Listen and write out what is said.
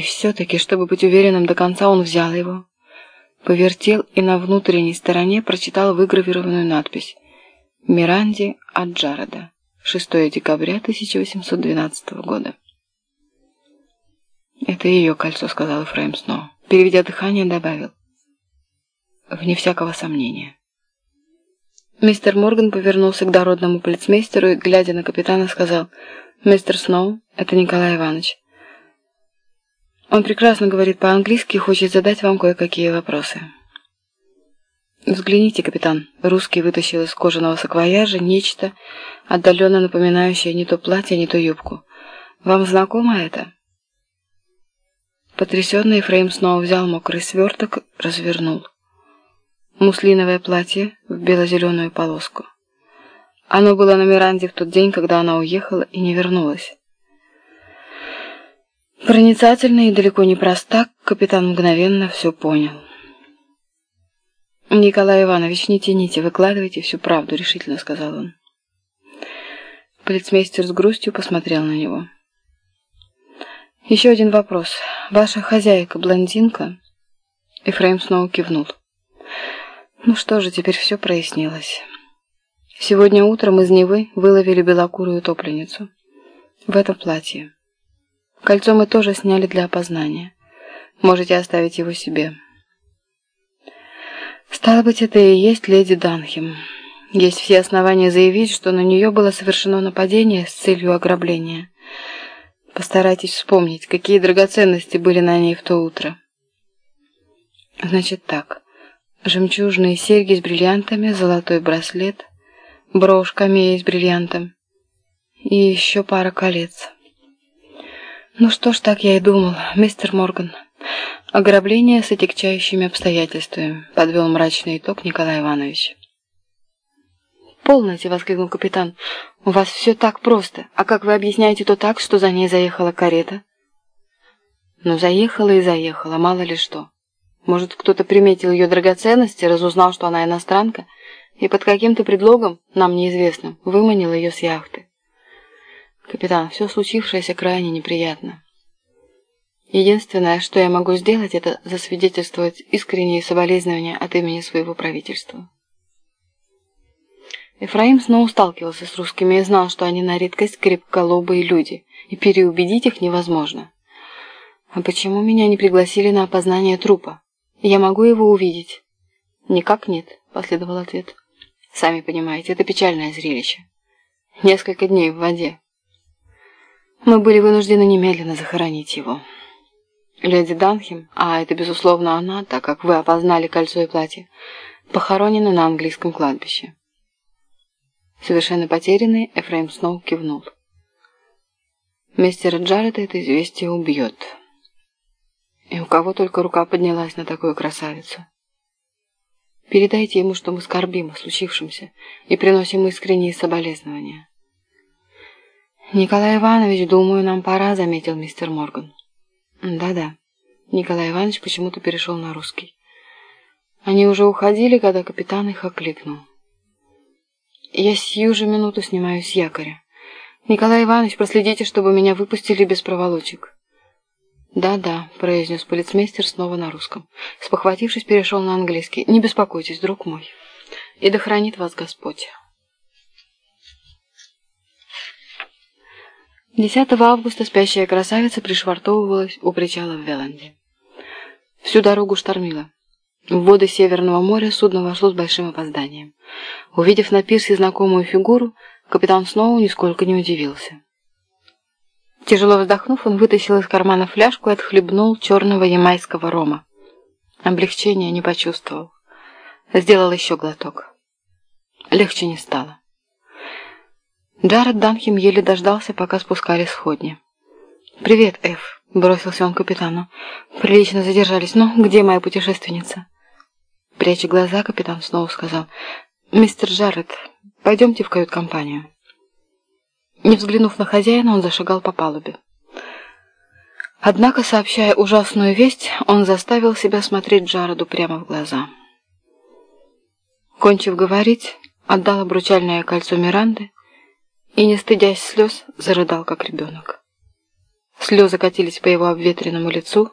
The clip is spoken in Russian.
И все-таки, чтобы быть уверенным до конца, он взял его, повертел и на внутренней стороне прочитал выгравированную надпись «Миранди от Джареда, 6 декабря 1812 года». «Это ее кольцо», — сказал Эфраим Сноу. Переведя дыхание, добавил. «Вне всякого сомнения». Мистер Морган повернулся к дородному полицмейстеру и, глядя на капитана, сказал, «Мистер Сноу, это Николай Иванович. Он прекрасно говорит по-английски и хочет задать вам кое-какие вопросы». «Взгляните, капитан». Русский вытащил из кожаного саквояжа нечто, отдаленно напоминающее не то платье, не то юбку. «Вам знакомо это?» Потрясенный Фрейм снова взял мокрый сверток, развернул. Муслиновое платье в бело-зеленую полоску. Оно было на Миранде в тот день, когда она уехала и не вернулась. Проницательный и далеко не простак, капитан мгновенно все понял. «Николай Иванович, не тяните, выкладывайте всю правду», — решительно сказал он. Полицмейстер с грустью посмотрел на него. «Еще один вопрос. Ваша хозяйка блондинка?» Ефраим снова кивнул. «Ну что же, теперь все прояснилось. Сегодня утром из Невы выловили белокурую утопленницу. В этом платье. Кольцо мы тоже сняли для опознания. Можете оставить его себе». Стало быть, это и есть леди Данхем. Есть все основания заявить, что на нее было совершено нападение с целью ограбления. Постарайтесь вспомнить, какие драгоценности были на ней в то утро. Значит так. Жемчужные серьги с бриллиантами, золотой браслет, брошь камея с бриллиантом и еще пара колец. Ну что ж, так я и думал, мистер Морган. Ограбление с отягчающими обстоятельствами, подвел мрачный итог Николай Иванович. «Полноте!» — воскликнул капитан. «У вас все так просто. А как вы объясняете то так, что за ней заехала карета?» «Ну, заехала и заехала, мало ли что. Может, кто-то приметил ее драгоценности, разузнал, что она иностранка, и под каким-то предлогом, нам неизвестным, выманил ее с яхты. Капитан, все случившееся крайне неприятно. Единственное, что я могу сделать, это засвидетельствовать искренние соболезнования от имени своего правительства. Ефраим снова сталкивался с русскими и знал, что они на редкость крепколобые люди, и переубедить их невозможно. «А почему меня не пригласили на опознание трупа? Я могу его увидеть?» «Никак нет», — последовал ответ. «Сами понимаете, это печальное зрелище. Несколько дней в воде. Мы были вынуждены немедленно захоронить его». Леди Данхем, а это безусловно она, так как вы опознали кольцо и платье, похоронена на английском кладбище. Совершенно потерянный, Эфраим Сноу кивнул. Мистера Джарета это известие убьет. И у кого только рука поднялась на такую красавицу. Передайте ему, что мы скорбим о случившемся и приносим искренние соболезнования. «Николай Иванович, думаю, нам пора», — заметил мистер Морган. Да-да. Николай Иванович почему-то перешел на русский. Они уже уходили, когда капитан их окликнул. Я сию же минуту снимаю с якоря. Николай Иванович, проследите, чтобы меня выпустили без проволочек. «Да-да», — произнес полицмейстер снова на русском. Спохватившись, перешел на английский. «Не беспокойтесь, друг мой. И да хранит вас Господь». 10 августа спящая красавица пришвартовывалась у причала в Веланде. Всю дорогу штормило. В воды Северного моря судно вошло с большим опозданием. Увидев на пирсе знакомую фигуру, капитан Сноу нисколько не удивился. Тяжело вздохнув, он вытащил из кармана фляжку и отхлебнул черного ямайского рома. Облегчения не почувствовал. Сделал еще глоток. Легче не стало. Джаред Данхем еле дождался, пока спускались сходни. «Привет, Эф», — бросился он капитану. «Прилично задержались. Ну, где моя путешественница?» Пряча глаза, капитан снова сказал. «Мистер Джаред, пойдемте в кают-компанию». Не взглянув на хозяина, он зашагал по палубе. Однако, сообщая ужасную весть, он заставил себя смотреть Джареду прямо в глаза. Кончив говорить, отдал обручальное кольцо Миранды, и, не стыдясь слез, зарыдал, как ребенок. Слезы катились по его обветренному лицу,